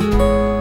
Música